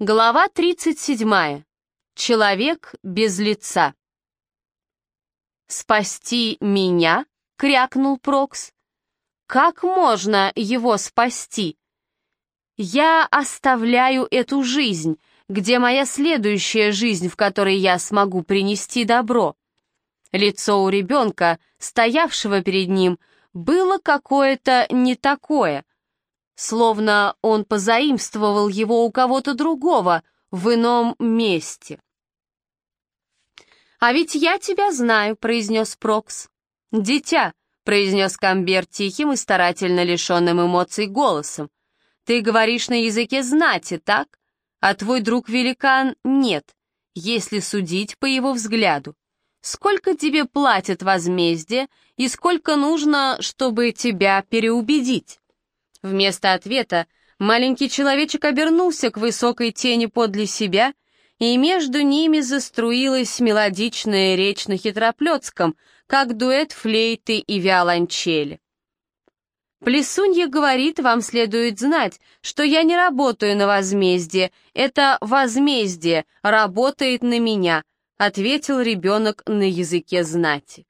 Глава 37. Человек без лица. «Спасти меня?» — крякнул Прокс. «Как можно его спасти? Я оставляю эту жизнь, где моя следующая жизнь, в которой я смогу принести добро». Лицо у ребенка, стоявшего перед ним, было какое-то не такое, словно он позаимствовал его у кого-то другого в ином месте. «А ведь я тебя знаю», — произнес Прокс. «Дитя», — произнес Камбер тихим и старательно лишенным эмоций голосом. «Ты говоришь на языке знати, так? А твой друг-великан нет, если судить по его взгляду. Сколько тебе платят возмездие и сколько нужно, чтобы тебя переубедить?» Вместо ответа маленький человечек обернулся к высокой тени подле себя, и между ними заструилась мелодичная речь на хитроплетском, как дуэт флейты и виолончели. «Плесунья говорит, вам следует знать, что я не работаю на возмездие, это возмездие работает на меня», ответил ребенок на языке знати.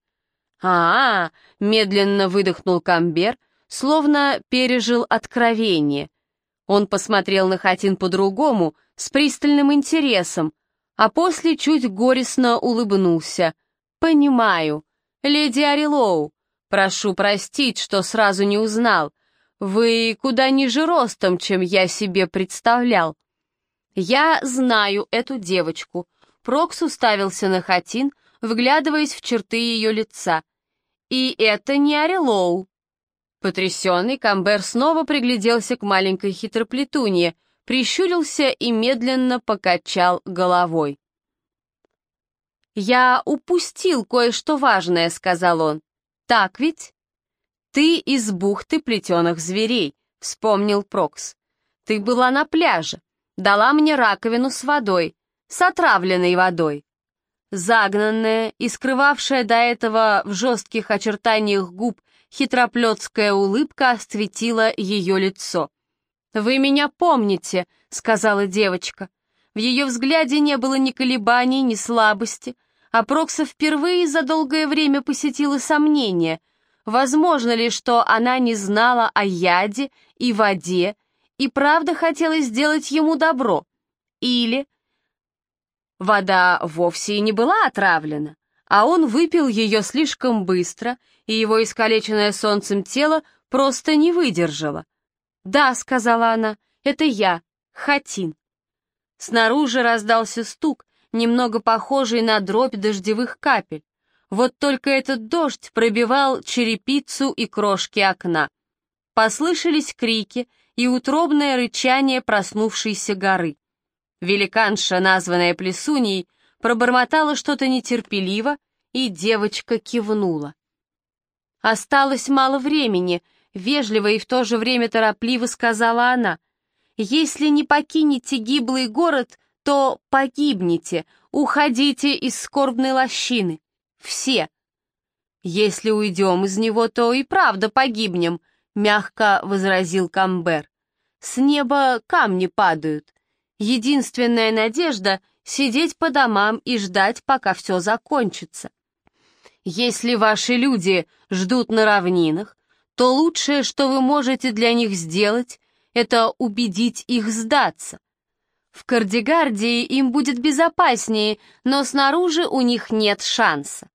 «А-а», — медленно выдохнул Камбер, словно пережил откровение. Он посмотрел на Хатин по-другому, с пристальным интересом, а после чуть горестно улыбнулся. «Понимаю. Леди Арилоу, прошу простить, что сразу не узнал. Вы куда ниже ростом, чем я себе представлял». «Я знаю эту девочку». Прокс уставился на Хатин, вглядываясь в черты ее лица. «И это не Арилоу. Потрясенный, Камбер снова пригляделся к маленькой хитроплетунье, прищурился и медленно покачал головой. «Я упустил кое-что важное», — сказал он. «Так ведь?» «Ты из бухты плетеных зверей», — вспомнил Прокс. «Ты была на пляже, дала мне раковину с водой, с отравленной водой. Загнанная и скрывавшая до этого в жестких очертаниях губ хитроплетская улыбка осветила ее лицо. «Вы меня помните», — сказала девочка. В ее взгляде не было ни колебаний, ни слабости, а Прокса впервые за долгое время посетило сомнение, возможно ли, что она не знала о яде и воде и правда хотела сделать ему добро, или вода вовсе и не была отравлена, а он выпил ее слишком быстро, и его искалеченное солнцем тело просто не выдержало. «Да», — сказала она, — «это я, Хатин». Снаружи раздался стук, немного похожий на дробь дождевых капель. Вот только этот дождь пробивал черепицу и крошки окна. Послышались крики и утробное рычание проснувшейся горы. Великанша, названная Плесуней, пробормотала что-то нетерпеливо, и девочка кивнула. «Осталось мало времени», — вежливо и в то же время торопливо сказала она. «Если не покинете гиблый город, то погибнете, уходите из скорбной лощины. Все». «Если уйдем из него, то и правда погибнем», — мягко возразил Камбер. «С неба камни падают. Единственная надежда — сидеть по домам и ждать, пока все закончится. Если ваши люди ждут на равнинах, то лучшее, что вы можете для них сделать, это убедить их сдаться. В Кардигардии им будет безопаснее, но снаружи у них нет шанса.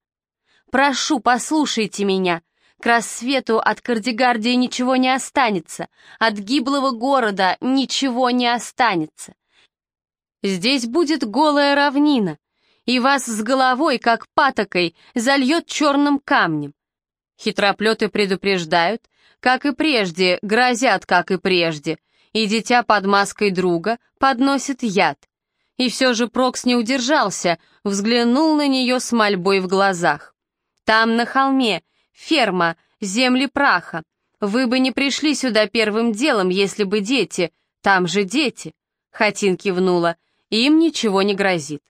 Прошу, послушайте меня. К рассвету от Кардигардии ничего не останется, от гиблого города ничего не останется. Здесь будет голая равнина, и вас с головой, как патокой, зальет черным камнем. Хитроплеты предупреждают, как и прежде, грозят, как и прежде, и дитя под маской друга подносит яд. И все же Прокс не удержался, взглянул на нее с мольбой в глазах. Там, на холме, ферма, земли праха. Вы бы не пришли сюда первым делом, если бы дети, там же дети. Хатин кивнула. Им ничего не грозит.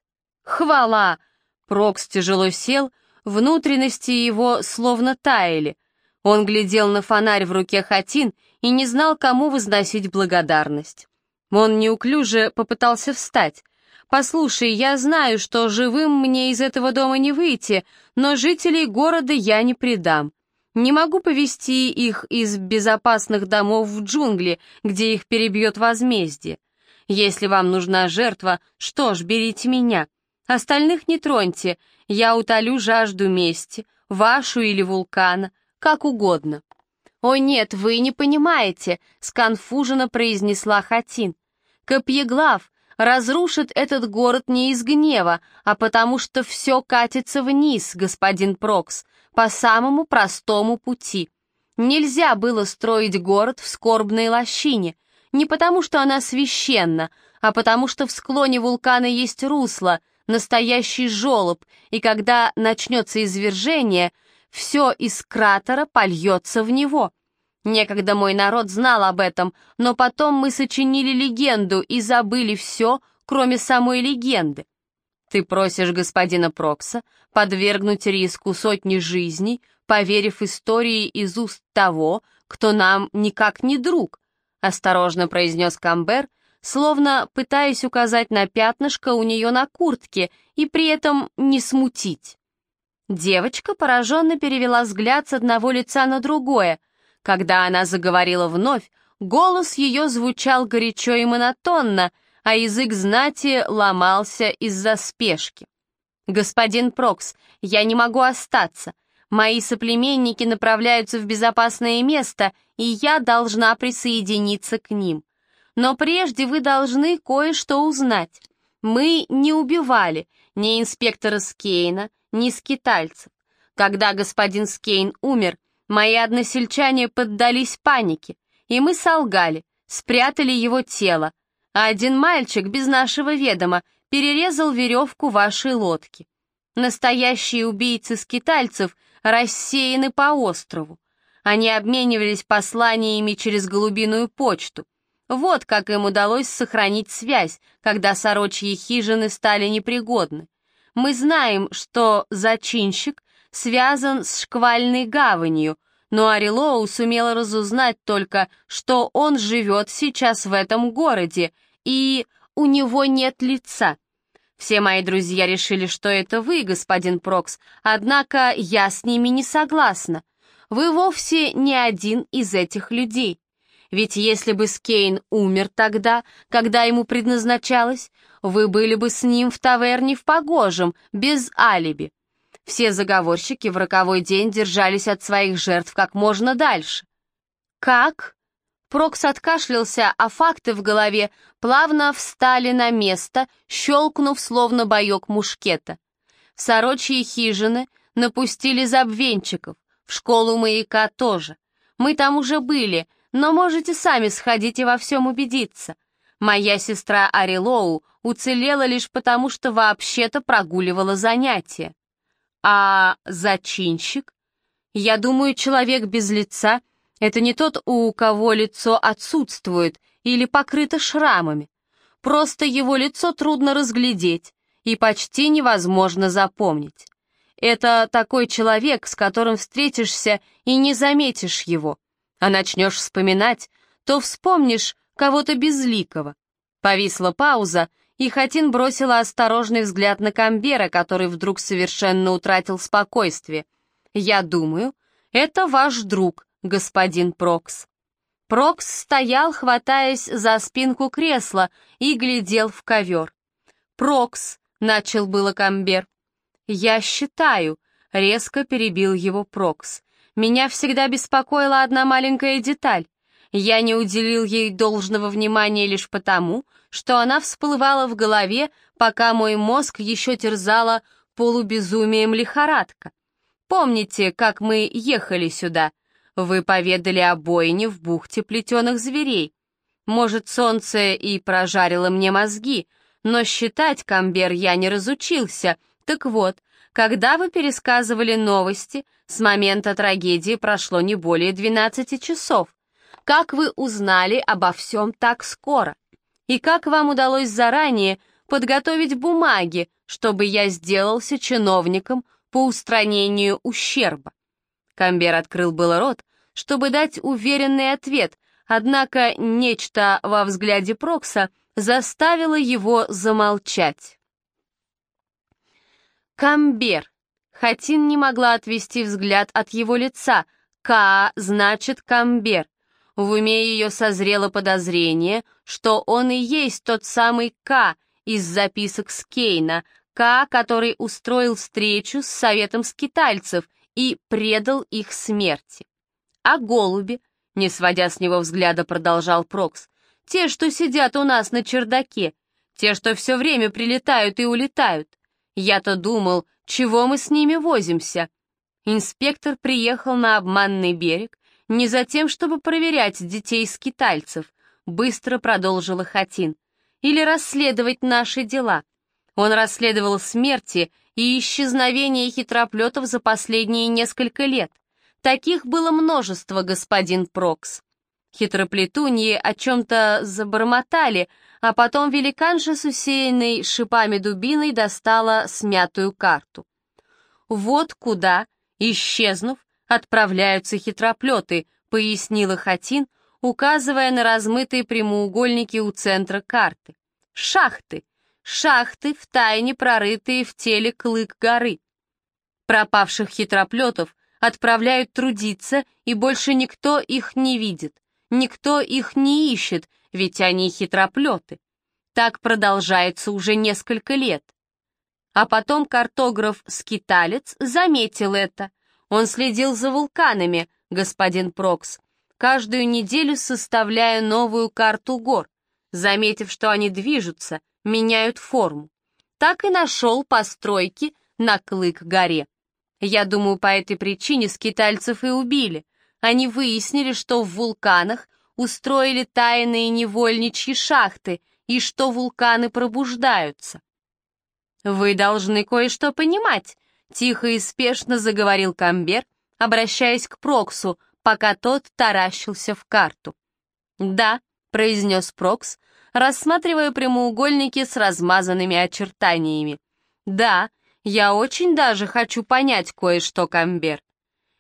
Хвала! Прокс тяжело сел, внутренности его словно таяли. Он глядел на фонарь в руке Хатин и не знал, кому возносить благодарность. Он неуклюже попытался встать. «Послушай, я знаю, что живым мне из этого дома не выйти, но жителей города я не предам. Не могу повести их из безопасных домов в джунгли, где их перебьет возмездие. Если вам нужна жертва, что ж, берите меня. Остальных не троньте, я утолю жажду мести, вашу или вулкана, как угодно». «О нет, вы не понимаете», — сконфуженно произнесла Хатин. «Копьеглав разрушит этот город не из гнева, а потому что все катится вниз, господин Прокс, по самому простому пути. Нельзя было строить город в скорбной лощине, не потому что она священна, а потому что в склоне вулкана есть русло, настоящий желоб, и когда начнется извержение, все из кратера польется в него. Некогда мой народ знал об этом, но потом мы сочинили легенду и забыли все, кроме самой легенды. Ты просишь господина Прокса подвергнуть риску сотни жизней, поверив истории из уст того, кто нам никак не друг, осторожно произнес Камбер, словно пытаясь указать на пятнышко у нее на куртке и при этом не смутить. Девочка пораженно перевела взгляд с одного лица на другое. Когда она заговорила вновь, голос ее звучал горячо и монотонно, а язык знати ломался из-за спешки. «Господин Прокс, я не могу остаться. Мои соплеменники направляются в безопасное место, и я должна присоединиться к ним. Но прежде вы должны кое-что узнать. Мы не убивали ни инспектора Скейна, ни скитальцев. Когда господин Скейн умер, мои односельчане поддались панике, и мы солгали, спрятали его тело, а один мальчик без нашего ведома перерезал веревку вашей лодки. Настоящие убийцы скитальцев рассеяны по острову. Они обменивались посланиями через голубиную почту. Вот как им удалось сохранить связь, когда сорочьи хижины стали непригодны. Мы знаем, что зачинщик связан с шквальной гаванью, но Арилоу сумела разузнать только, что он живет сейчас в этом городе, и у него нет лица. Все мои друзья решили, что это вы, господин Прокс, однако я с ними не согласна. Вы вовсе не один из этих людей. Ведь если бы Скейн умер тогда, когда ему предназначалось, вы были бы с ним в таверне в Погожем, без алиби. Все заговорщики в роковой день держались от своих жертв как можно дальше. «Как?» Прокс откашлялся, а факты в голове плавно встали на место, щелкнув словно боек мушкета. В сорочьи хижины напустили забвенчиков, школу маяка тоже. Мы там уже были, но можете сами сходить и во всем убедиться. Моя сестра Арилоу уцелела лишь потому, что вообще-то прогуливала занятия. А зачинщик? Я думаю, человек без лица — это не тот, у кого лицо отсутствует или покрыто шрамами. Просто его лицо трудно разглядеть и почти невозможно запомнить. Это такой человек, с которым встретишься и не заметишь его а начнешь вспоминать, то вспомнишь кого-то безликого. Повисла пауза, и Хатин бросила осторожный взгляд на Камбера, который вдруг совершенно утратил спокойствие. «Я думаю, это ваш друг, господин Прокс». Прокс стоял, хватаясь за спинку кресла, и глядел в ковер. «Прокс», — начал было Камбер. «Я считаю», — резко перебил его Прокс. Меня всегда беспокоила одна маленькая деталь. Я не уделил ей должного внимания лишь потому, что она всплывала в голове, пока мой мозг еще терзала полубезумием лихорадка. Помните, как мы ехали сюда? Вы поведали о бойне в бухте плетеных зверей. Может, солнце и прожарило мне мозги, но считать, Камбер, я не разучился. Так вот, когда вы пересказывали новости, с момента трагедии прошло не более 12 часов. Как вы узнали обо всем так скоро? И как вам удалось заранее подготовить бумаги, чтобы я сделался чиновником по устранению ущерба? Камбер открыл было рот, чтобы дать уверенный ответ, однако нечто во взгляде Прокса заставило его замолчать. Камбер. Хатин не могла отвести взгляд от его лица. Ка значит камбер. В уме ее созрело подозрение, что он и есть тот самый К из записок с Кейна, К, который устроил встречу с советом скитальцев и предал их смерти. А голуби, не сводя с него взгляда, продолжал Прокс, те, что сидят у нас на чердаке, те, что все время прилетают и улетают. Я-то думал, чего мы с ними возимся. Инспектор приехал на обманный берег, не за тем, чтобы проверять детей-скитальцев, быстро продолжила Хатин, или расследовать наши дела. Он расследовал смерти и исчезновение хитроплетов за последние несколько лет. Таких было множество, господин Прокс. Хитроплетуньи о чем-то забормотали, а потом великанша с усеянной шипами дубиной достала смятую карту. Вот куда, исчезнув, отправляются хитроплеты, пояснила Хатин, указывая на размытые прямоугольники у центра карты. Шахты, шахты, втайне прорытые в теле клык горы. Пропавших хитроплетов отправляют трудиться, и больше никто их не видит, никто их не ищет, ведь они хитроплеты. Так продолжается уже несколько лет. А потом картограф-скиталец заметил это — он следил за вулканами, господин Прокс, каждую неделю составляя новую карту гор, заметив, что они движутся, меняют форму. Так и нашел постройки на Клык-горе. Я думаю, по этой причине скитальцев и убили. Они выяснили, что в вулканах устроили тайные невольничьи шахты и что вулканы пробуждаются. Вы должны кое-что понимать, Тихо и спешно заговорил Камбер, обращаясь к Проксу, пока тот таращился в карту. «Да», — произнес Прокс, рассматривая прямоугольники с размазанными очертаниями. «Да, я очень даже хочу понять кое-что, Камбер.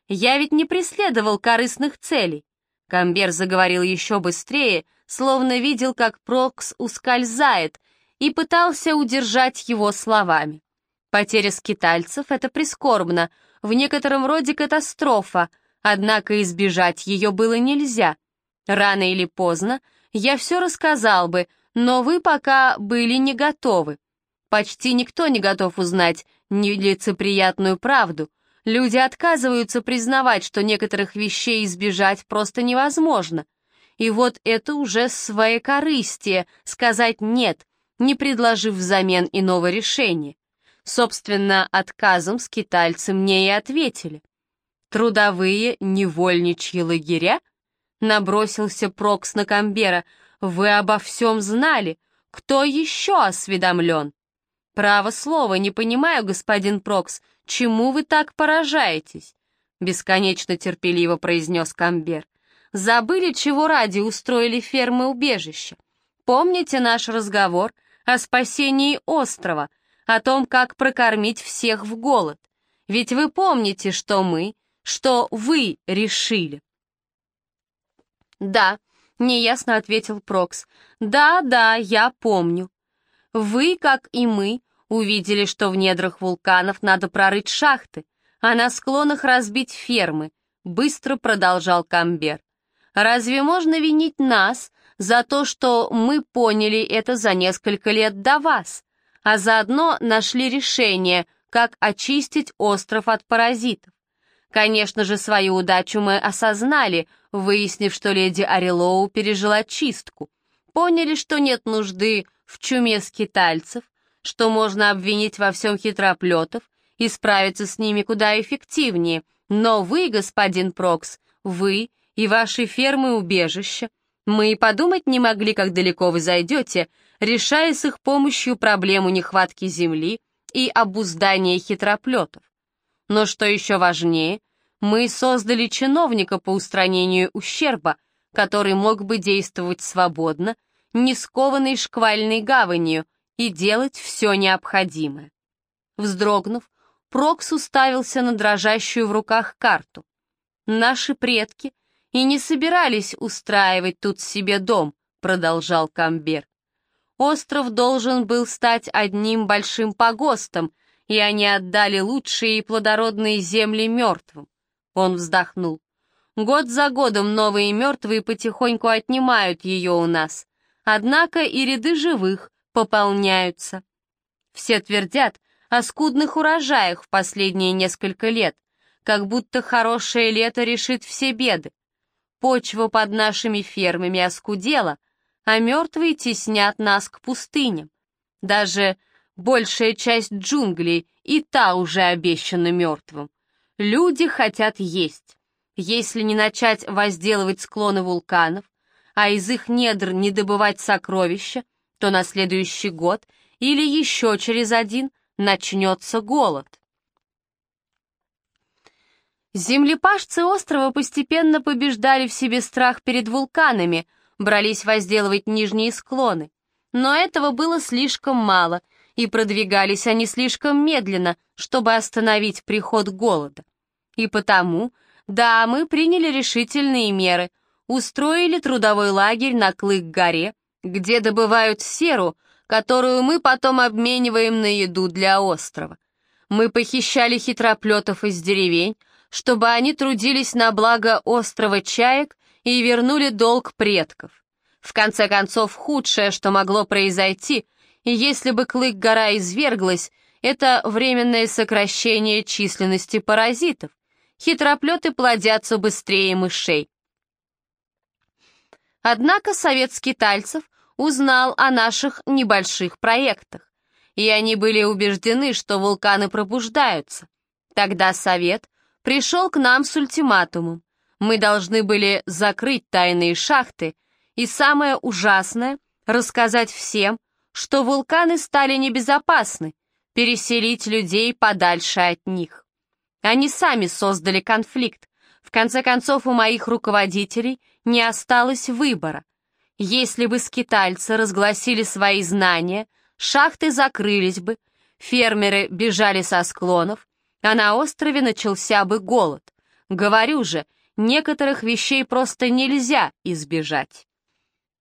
Я ведь не преследовал корыстных целей». Камбер заговорил еще быстрее, словно видел, как Прокс ускользает, и пытался удержать его словами. Потеря скитальцев — это прискорбно, в некотором роде катастрофа, однако избежать ее было нельзя. Рано или поздно я все рассказал бы, но вы пока были не готовы. Почти никто не готов узнать нелицеприятную правду. Люди отказываются признавать, что некоторых вещей избежать просто невозможно. И вот это уже своекорыстие — сказать «нет», не предложив взамен иного решения. Собственно, отказом скитальцы мне и ответили. «Трудовые невольничьи лагеря?» Набросился Прокс на Камбера. «Вы обо всем знали. Кто еще осведомлен?» «Право слово, не понимаю, господин Прокс, чему вы так поражаетесь?» Бесконечно терпеливо произнес Камбер. «Забыли, чего ради устроили фермы убежища? Помните наш разговор о спасении острова?» о том, как прокормить всех в голод. Ведь вы помните, что мы, что вы решили. Да, неясно ответил Прокс. Да, да, я помню. Вы, как и мы, увидели, что в недрах вулканов надо прорыть шахты, а на склонах разбить фермы, быстро продолжал Камбер. Разве можно винить нас за то, что мы поняли это за несколько лет до вас? а заодно нашли решение, как очистить остров от паразитов. Конечно же, свою удачу мы осознали, выяснив, что леди Арилоу пережила чистку. Поняли, что нет нужды в чуме скитальцев, что можно обвинить во всем хитроплетов и справиться с ними куда эффективнее. Но вы, господин Прокс, вы и ваши фермы-убежища, мы и подумать не могли, как далеко вы зайдете, решая с их помощью проблему нехватки земли и обуздания хитроплетов. Но что еще важнее, мы создали чиновника по устранению ущерба, который мог бы действовать свободно, не скованный шквальной гаванью, и делать все необходимое. Вздрогнув, Прокс уставился на дрожащую в руках карту. Наши предки и не собирались устраивать тут себе дом, продолжал Камбер. Остров должен был стать одним большим погостом, и они отдали лучшие и плодородные земли мертвым. Он вздохнул. Год за годом новые мертвые потихоньку отнимают ее у нас. Однако и ряды живых пополняются. Все твердят о скудных урожаях в последние несколько лет, как будто хорошее лето решит все беды. Почва под нашими фермами оскудела, а мертвые теснят нас к пустыням. Даже большая часть джунглей и та уже обещана мертвым. Люди хотят есть. Если не начать возделывать склоны вулканов, а из их недр не добывать сокровища, то на следующий год или еще через один начнется голод. Землепашцы острова постепенно побеждали в себе страх перед вулканами, брались возделывать нижние склоны. Но этого было слишком мало, и продвигались они слишком медленно, чтобы остановить приход голода. И потому, да, мы приняли решительные меры, устроили трудовой лагерь на Клык-горе, где добывают серу, которую мы потом обмениваем на еду для острова. Мы похищали хитроплетов из деревень, чтобы они трудились на благо острова Чаек и вернули долг предков. В конце концов, худшее, что могло произойти, если бы Клык-гора изверглась, это временное сокращение численности паразитов. Хитроплеты плодятся быстрее мышей. Однако совет скитальцев узнал о наших небольших проектах, и они были убеждены, что вулканы пробуждаются. Тогда совет пришел к нам с ультиматумом. Мы должны были закрыть тайные шахты и, самое ужасное, рассказать всем, что вулканы стали небезопасны, переселить людей подальше от них. Они сами создали конфликт. В конце концов, у моих руководителей не осталось выбора. Если бы скитальцы разгласили свои знания, шахты закрылись бы, фермеры бежали со склонов, а на острове начался бы голод. Говорю же, некоторых вещей просто нельзя избежать.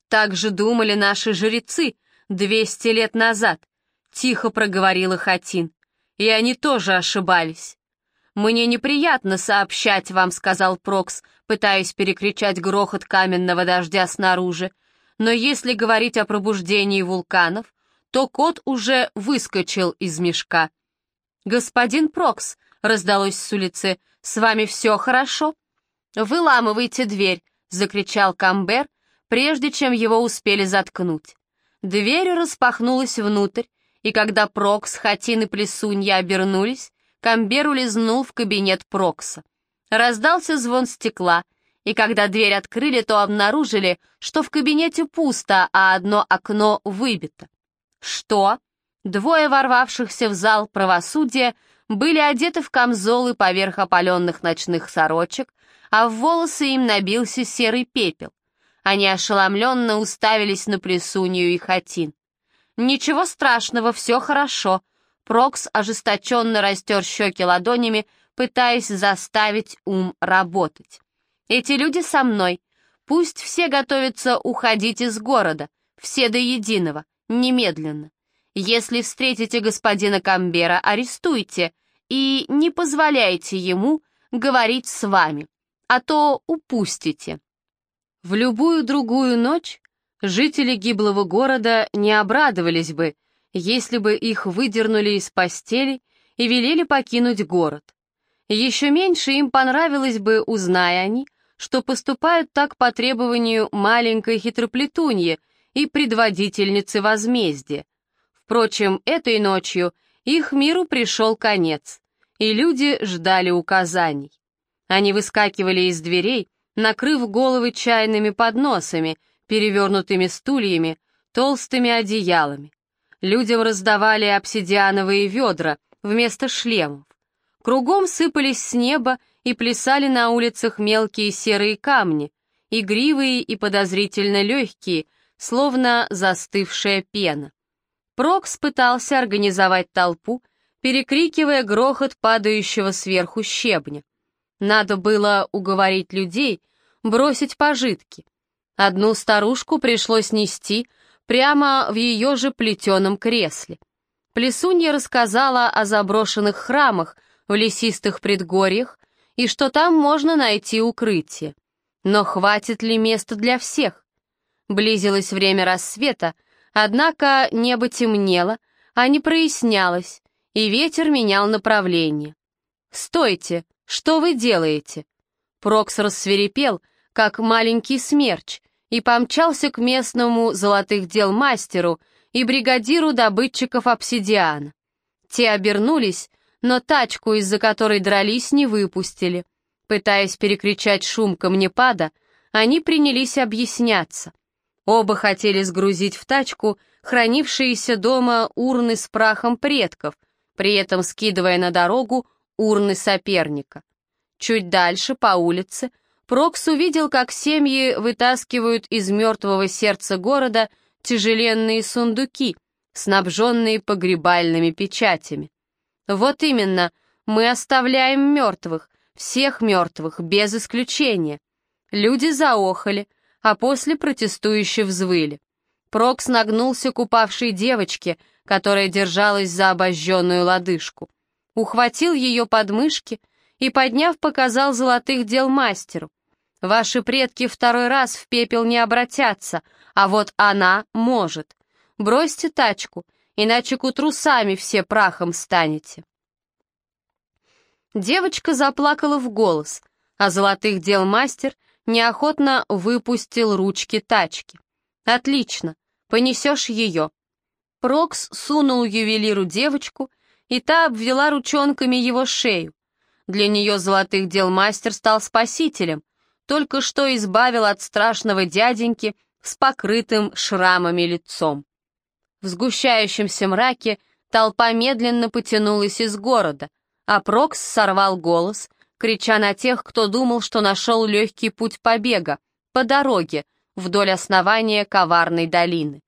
Так же думали наши жрецы двести лет назад, тихо проговорила Хатин, и они тоже ошибались. «Мне неприятно сообщать вам», — сказал Прокс, пытаясь перекричать грохот каменного дождя снаружи, но если говорить о пробуждении вулканов, то кот уже выскочил из мешка. «Господин Прокс», — раздалось с улицы, — «с вами все хорошо?» «Выламывайте дверь», — закричал Камбер, прежде чем его успели заткнуть. Дверь распахнулась внутрь, и когда Прокс, Хатин и Плесунья обернулись, Камбер улизнул в кабинет Прокса. Раздался звон стекла, и когда дверь открыли, то обнаружили, что в кабинете пусто, а одно окно выбито. «Что?» Двое ворвавшихся в зал правосудия были одеты в камзолы поверх опаленных ночных сорочек, а в волосы им набился серый пепел. Они ошеломленно уставились на Плесунью и Хатин. «Ничего страшного, все хорошо», Прокс ожесточенно растер щеки ладонями, пытаясь заставить ум работать. «Эти люди со мной. Пусть все готовятся уходить из города, все до единого, немедленно. Если встретите господина Камбера, арестуйте и не позволяйте ему говорить с вами, а то упустите. В любую другую ночь жители гиблого города не обрадовались бы, если бы их выдернули из постели и велели покинуть город. Еще меньше им понравилось бы, узная они, что поступают так по требованию маленькой хитроплетуньи и предводительницы возмездия, Впрочем, этой ночью их миру пришел конец, и люди ждали указаний. Они выскакивали из дверей, накрыв головы чайными подносами, перевернутыми стульями, толстыми одеялами. Людям раздавали обсидиановые ведра вместо шлемов. Кругом сыпались с неба и плясали на улицах мелкие серые камни, игривые и подозрительно легкие, словно застывшая пена. Прокс пытался организовать толпу, перекрикивая грохот падающего сверху щебня. Надо было уговорить людей, бросить пожитки. Одну старушку пришлось нести прямо в ее же плетеном кресле. Плесунья рассказала о заброшенных храмах в лесистых предгорьях и что там можно найти укрытие. Но хватит ли места для всех? Близилось время рассвета, однако небо темнело, а не прояснялось, и ветер менял направление. «Стойте! Что вы делаете?» Прокс рассверепел, как маленький смерч, и помчался к местному золотых дел мастеру и бригадиру добытчиков обсидиана. Те обернулись, но тачку, из-за которой дрались, не выпустили. Пытаясь перекричать шум камнепада, они принялись объясняться. Оба хотели сгрузить в тачку хранившиеся дома урны с прахом предков, при этом скидывая на дорогу урны соперника. Чуть дальше, по улице, Прокс увидел, как семьи вытаскивают из мертвого сердца города тяжеленные сундуки, снабженные погребальными печатями. Вот именно, мы оставляем мертвых, всех мертвых, без исключения. Люди заохали, а после протестующие взвыли. Прокс нагнулся к упавшей девочке, которая держалась за обожженную лодыжку. Ухватил ее подмышки и, подняв, показал золотых дел мастеру. Ваши предки второй раз в пепел не обратятся, а вот она может. Бросьте тачку, иначе к утру сами все прахом станете. Девочка заплакала в голос, а золотых дел мастер неохотно выпустил ручки тачки. «Отлично, понесешь ее». Прокс сунул ювелиру девочку, и та обвела ручонками его шею. Для нее золотых дел мастер стал спасителем, только что избавил от страшного дяденьки с покрытым шрамами лицом. В сгущающемся мраке толпа медленно потянулась из города, а Прокс сорвал голос, крича на тех, кто думал, что нашел легкий путь побега, по дороге, вдоль основания коварной долины.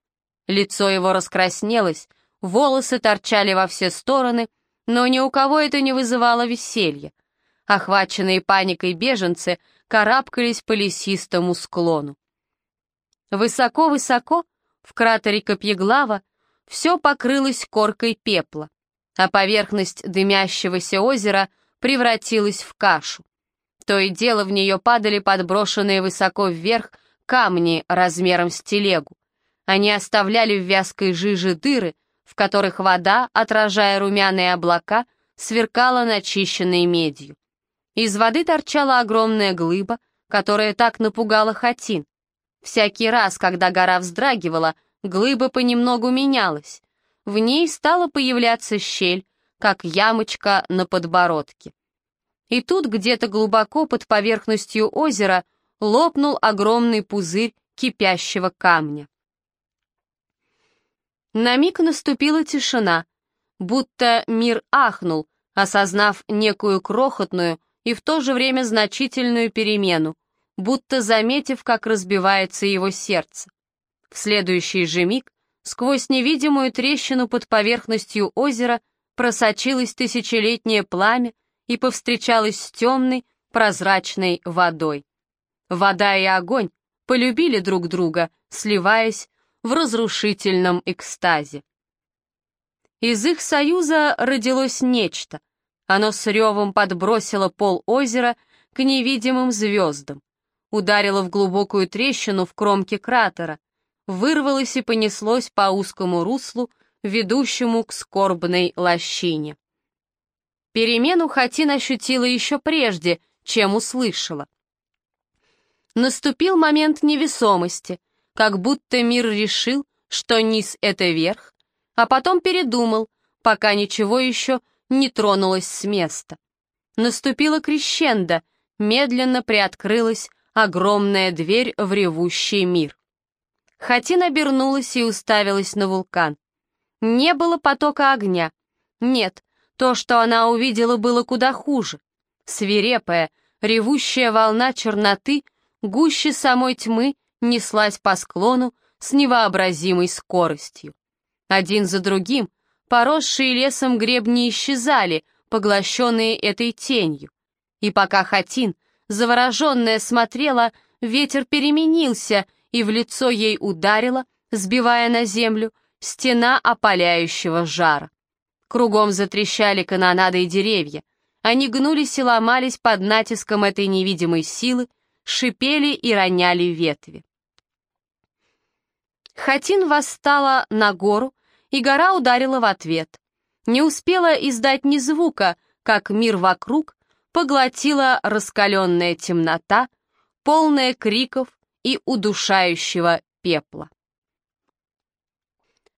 Лицо его раскраснелось, волосы торчали во все стороны, но ни у кого это не вызывало веселья. Охваченные паникой беженцы карабкались по лесистому склону. Высоко-высоко, в кратере Копьеглава, все покрылось коркой пепла, а поверхность дымящегося озера превратилась в кашу. То и дело в нее падали подброшенные высоко вверх камни размером с телегу. Они оставляли в вязкой жиже дыры, в которых вода, отражая румяные облака, сверкала начищенной медью. Из воды торчала огромная глыба, которая так напугала Хатин. Всякий раз, когда гора вздрагивала, глыба понемногу менялась. В ней стала появляться щель, как ямочка на подбородке. И тут где-то глубоко под поверхностью озера лопнул огромный пузырь кипящего камня. На миг наступила тишина, будто мир ахнул, осознав некую крохотную, и в то же время значительную перемену, будто заметив, как разбивается его сердце. В следующий же миг сквозь невидимую трещину под поверхностью озера просочилось тысячелетнее пламя и повстречалось с темной, прозрачной водой. Вода и огонь полюбили друг друга, сливаясь в разрушительном экстазе. Из их союза родилось нечто — оно с ревом подбросило пол озера к невидимым звездам, ударило в глубокую трещину в кромке кратера, вырвалось и понеслось по узкому руслу, ведущему к скорбной лощине. Перемену Хатин ощутила еще прежде, чем услышала. Наступил момент невесомости, как будто мир решил, что низ — это верх, а потом передумал, пока ничего еще не тронулась с места. Наступила крещендо, медленно приоткрылась огромная дверь в ревущий мир. Хатин обернулась и уставилась на вулкан. Не было потока огня. Нет, то, что она увидела, было куда хуже. Свирепая, ревущая волна черноты, гуще самой тьмы, неслась по склону с невообразимой скоростью. Один за другим поросшие лесом гребни исчезали, поглощенные этой тенью. И пока Хатин завороженная смотрела, ветер переменился, и в лицо ей ударило, сбивая на землю, стена опаляющего жара. Кругом затрещали канонады и деревья. Они гнулись и ломались под натиском этой невидимой силы, шипели и роняли ветви. Хатин восстала на гору, и гора ударила в ответ. Не успела издать ни звука, как мир вокруг поглотила раскаленная темнота, полная криков и удушающего пепла.